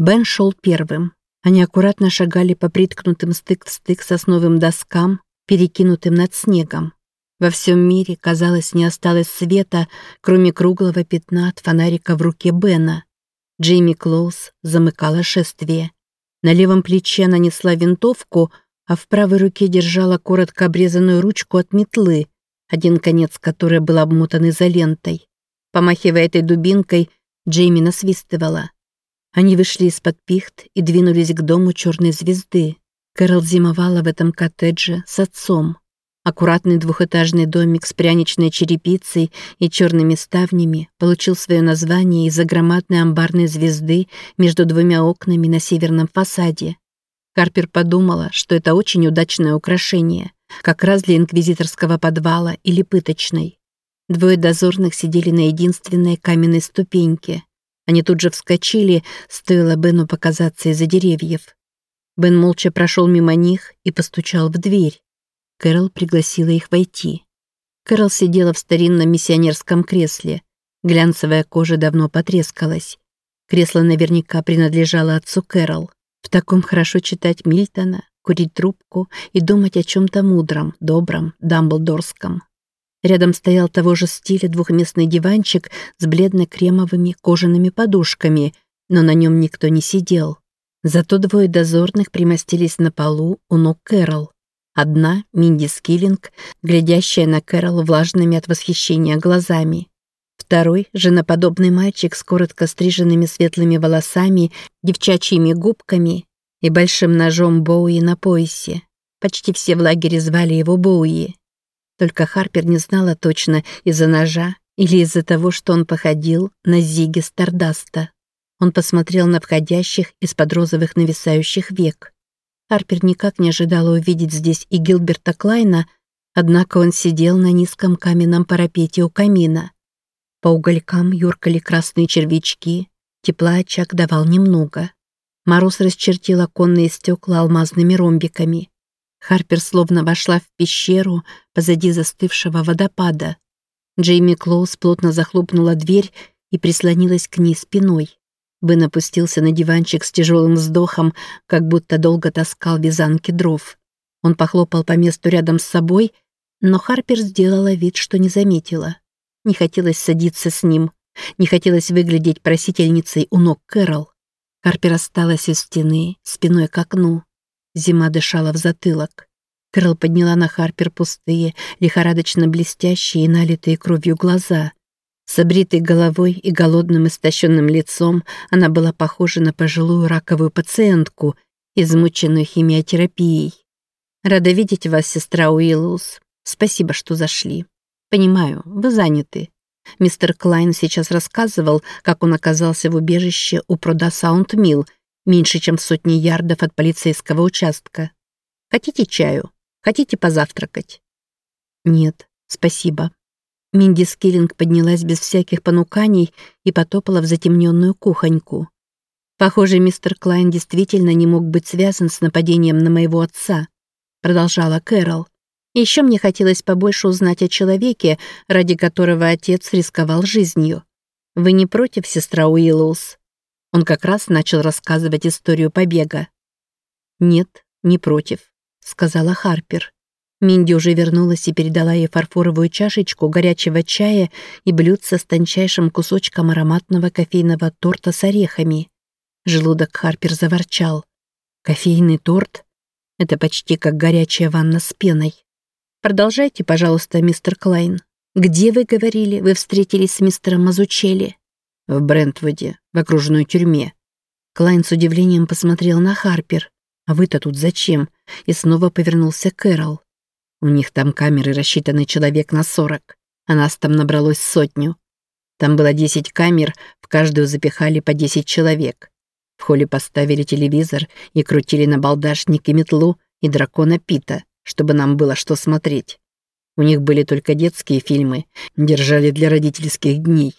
Бен шел первым. Они аккуратно шагали по приткнутым стык в стык сосновым доскам, перекинутым над снегом. Во всем мире, казалось, не осталось света, кроме круглого пятна от фонарика в руке Бена. Джейми Клоус замыкала шествие. На левом плече она несла винтовку, а в правой руке держала коротко обрезанную ручку от метлы, один конец которой был обмотан изолентой. Помахивая этой дубинкой, Джейми насвистывала. Они вышли из-под пихт и двинулись к дому черной звезды. Кэрол зимовала в этом коттедже с отцом. Аккуратный двухэтажный домик с пряничной черепицей и черными ставнями получил свое название из-за громадной амбарной звезды между двумя окнами на северном фасаде. Карпер подумала, что это очень удачное украшение, как раз для инквизиторского подвала или пыточной. Двое дозорных сидели на единственной каменной ступеньке. Они тут же вскочили, стоило Бену показаться из-за деревьев. Бен молча прошел мимо них и постучал в дверь. Кэрол пригласила их войти. Кэрол сидела в старинном миссионерском кресле. Глянцевая кожа давно потрескалась. Кресло наверняка принадлежало отцу Кэрол. В таком хорошо читать Мильтона, курить трубку и думать о чем-то мудром, добром, дамблдорском. Рядом стоял того же стиля двухместный диванчик с бледно-кремовыми кожаными подушками, но на нем никто не сидел. Зато двое дозорных примостились на полу у ног Кэрол. Одна — Минди Скиллинг, глядящая на Кэрол влажными от восхищения глазами. Второй — женоподобный мальчик с коротко стриженными светлыми волосами, девчачьими губками и большим ножом Боуи на поясе. Почти все в лагере звали его Боуи. Только Харпер не знала точно из-за ножа или из-за того, что он походил на Зиги Стардаста. Он посмотрел на входящих из-под розовых нависающих век. Харпер никак не ожидала увидеть здесь и Гилберта Клайна, однако он сидел на низком каменном парапете у камина. По уголькам юркали красные червячки, тепла очаг давал немного. Мороз расчертил оконные стекла алмазными ромбиками. Харпер словно вошла в пещеру позади застывшего водопада. Джейми Клоус плотно захлопнула дверь и прислонилась к ней спиной. Бен опустился на диванчик с тяжелым вздохом, как будто долго таскал вязанки дров. Он похлопал по месту рядом с собой, но Харпер сделала вид, что не заметила. Не хотелось садиться с ним, не хотелось выглядеть просительницей у ног Кэрол. Харпер осталась у стены, спиной к окну. Зима дышала в затылок. Кэрол подняла на Харпер пустые, лихорадочно блестящие и налитые кровью глаза. С обритой головой и голодным истощенным лицом она была похожа на пожилую раковую пациентку, измученную химиотерапией. «Рада видеть вас, сестра Уиллус. Спасибо, что зашли. Понимаю, вы заняты. Мистер Клайн сейчас рассказывал, как он оказался в убежище у пруда Саунд-Милл, меньше, чем в сотне ярдов от полицейского участка. Хотите чаю? Хотите позавтракать?» «Нет, спасибо», Минди Скиллинг поднялась без всяких понуканий и потопала в затемненную кухоньку. «Похоже, мистер Клайн действительно не мог быть связан с нападением на моего отца», продолжала Кэрол. «Еще мне хотелось побольше узнать о человеке, ради которого отец рисковал жизнью. Вы не против, сестра Уиллоус?» Он как раз начал рассказывать историю побега. «Нет, не против», — сказала Харпер. Минди уже вернулась и передала ей фарфоровую чашечку горячего чая и блюдце с тончайшим кусочком ароматного кофейного торта с орехами. Желудок Харпер заворчал. «Кофейный торт? Это почти как горячая ванна с пеной. Продолжайте, пожалуйста, мистер Клайн. Где, вы говорили, вы встретились с мистером Мазучелли?» «В Брентвуде, в окружной тюрьме». Клайн с удивлением посмотрел на Харпер. «А вы-то тут зачем?» И снова повернулся к Кэрол. У них там камеры рассчитаны человек на сорок, а нас там набралось с сотню. Там было десять камер, в каждую запихали по десять человек. В холле поставили телевизор и крутили на балдашнике метлу и дракона Пита, чтобы нам было что смотреть. У них были только детские фильмы, держали для родительских дней.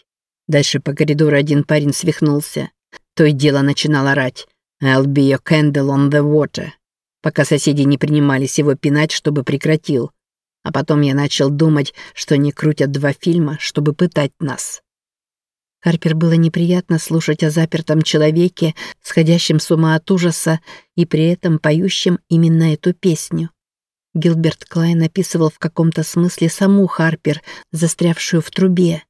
Дальше по коридору один парень свихнулся. То и дело начинал орать «I'll be your candle on the water» пока соседи не принимались его пинать, чтобы прекратил. А потом я начал думать, что они крутят два фильма, чтобы пытать нас. Харпер было неприятно слушать о запертом человеке, сходящем с ума от ужаса и при этом поющем именно эту песню. Гилберт Клайн описывал в каком-то смысле саму Харпер, застрявшую в трубе.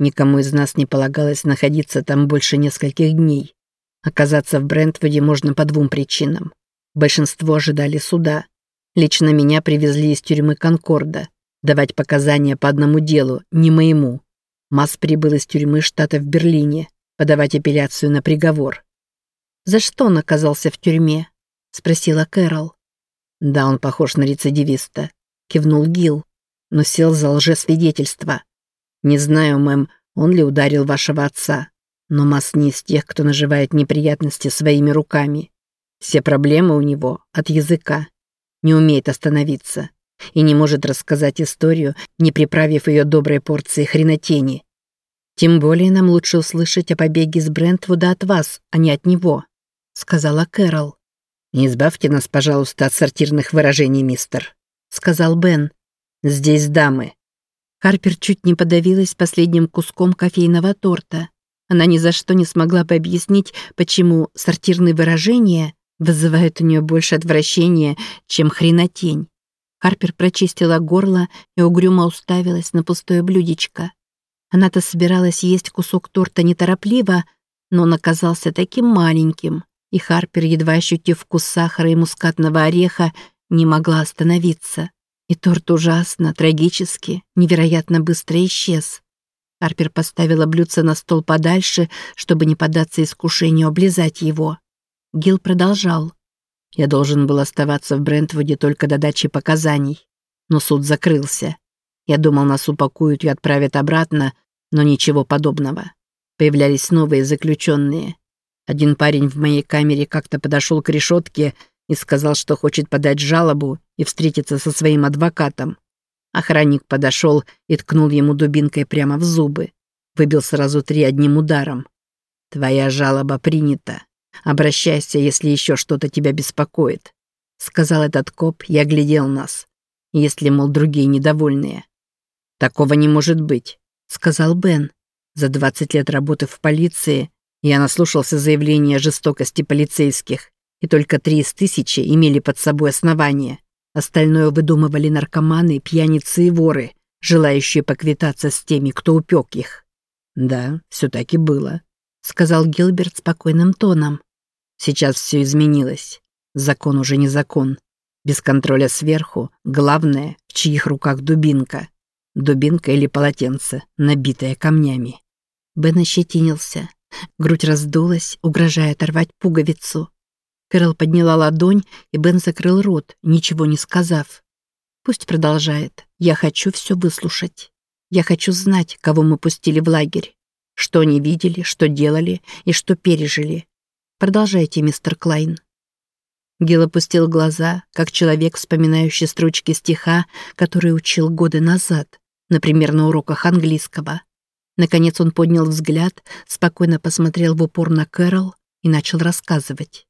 Никому из нас не полагалось находиться там больше нескольких дней. Оказаться в Брентвуде можно по двум причинам. Большинство ожидали суда. Лично меня привезли из тюрьмы Конкорда. Давать показания по одному делу, не моему. Масс прибыл из тюрьмы штата в Берлине, подавать апелляцию на приговор. «За что он оказался в тюрьме?» — спросила Кэрол. «Да, он похож на рецидивиста», — кивнул Гил, но сел за лжесвидетельство. «Не знаю, мэм, он ли ударил вашего отца, но Масс не из тех, кто наживает неприятности своими руками. Все проблемы у него от языка. Не умеет остановиться и не может рассказать историю, не приправив ее доброй порцией хренотени. Тем более нам лучше услышать о побеге из Брентвуда от вас, а не от него», — сказала Кэрол. «Не избавьте нас, пожалуйста, от сортирных выражений, мистер», — сказал Бен. «Здесь дамы». Харпер чуть не подавилась последним куском кофейного торта. Она ни за что не смогла бы объяснить, почему сортирные выражения вызывают у нее больше отвращения, чем хренотень. Харпер прочистила горло и угрюмо уставилась на пустое блюдечко. Она-то собиралась есть кусок торта неторопливо, но он оказался таким маленьким, и Харпер, едва ощутив вкус сахара и мускатного ореха, не могла остановиться. И торт ужасно, трагически, невероятно быстро исчез. Харпер поставила блюдце на стол подальше, чтобы не поддаться искушению облизать его. Гил продолжал. Я должен был оставаться в Брентвуде только до дачи показаний. Но суд закрылся. Я думал, нас упакуют и отправят обратно, но ничего подобного. Появлялись новые заключенные. Один парень в моей камере как-то подошел к решетке и сказал, что хочет подать жалобу и встретиться со своим адвокатом. Охранник подошел и ткнул ему дубинкой прямо в зубы. Выбил сразу три одним ударом. «Твоя жалоба принята. Обращайся, если еще что-то тебя беспокоит», — сказал этот коп и оглядел нас. «Если, мол, другие недовольные». «Такого не может быть», — сказал Бен. «За 20 лет работы в полиции я наслушался заявления о жестокости полицейских, и только три из тысячи имели под собой основания. Остальное выдумывали наркоманы, пьяницы и воры, желающие поквитаться с теми, кто упек их». «Да, все так и было», — сказал Гилберт спокойным тоном. «Сейчас все изменилось. Закон уже не закон. Без контроля сверху, главное, в чьих руках дубинка. Дубинка или полотенце, набитое камнями». Бен ощетинился. Грудь раздулась, угрожая оторвать пуговицу. Кэрол подняла ладонь, и Бен закрыл рот, ничего не сказав. «Пусть продолжает. Я хочу все выслушать. Я хочу знать, кого мы пустили в лагерь. Что они видели, что делали и что пережили. Продолжайте, мистер Клайн. Гил опустил глаза, как человек, вспоминающий строчки стиха, который учил годы назад, например, на уроках английского. Наконец он поднял взгляд, спокойно посмотрел в упор на Кэрол и начал рассказывать.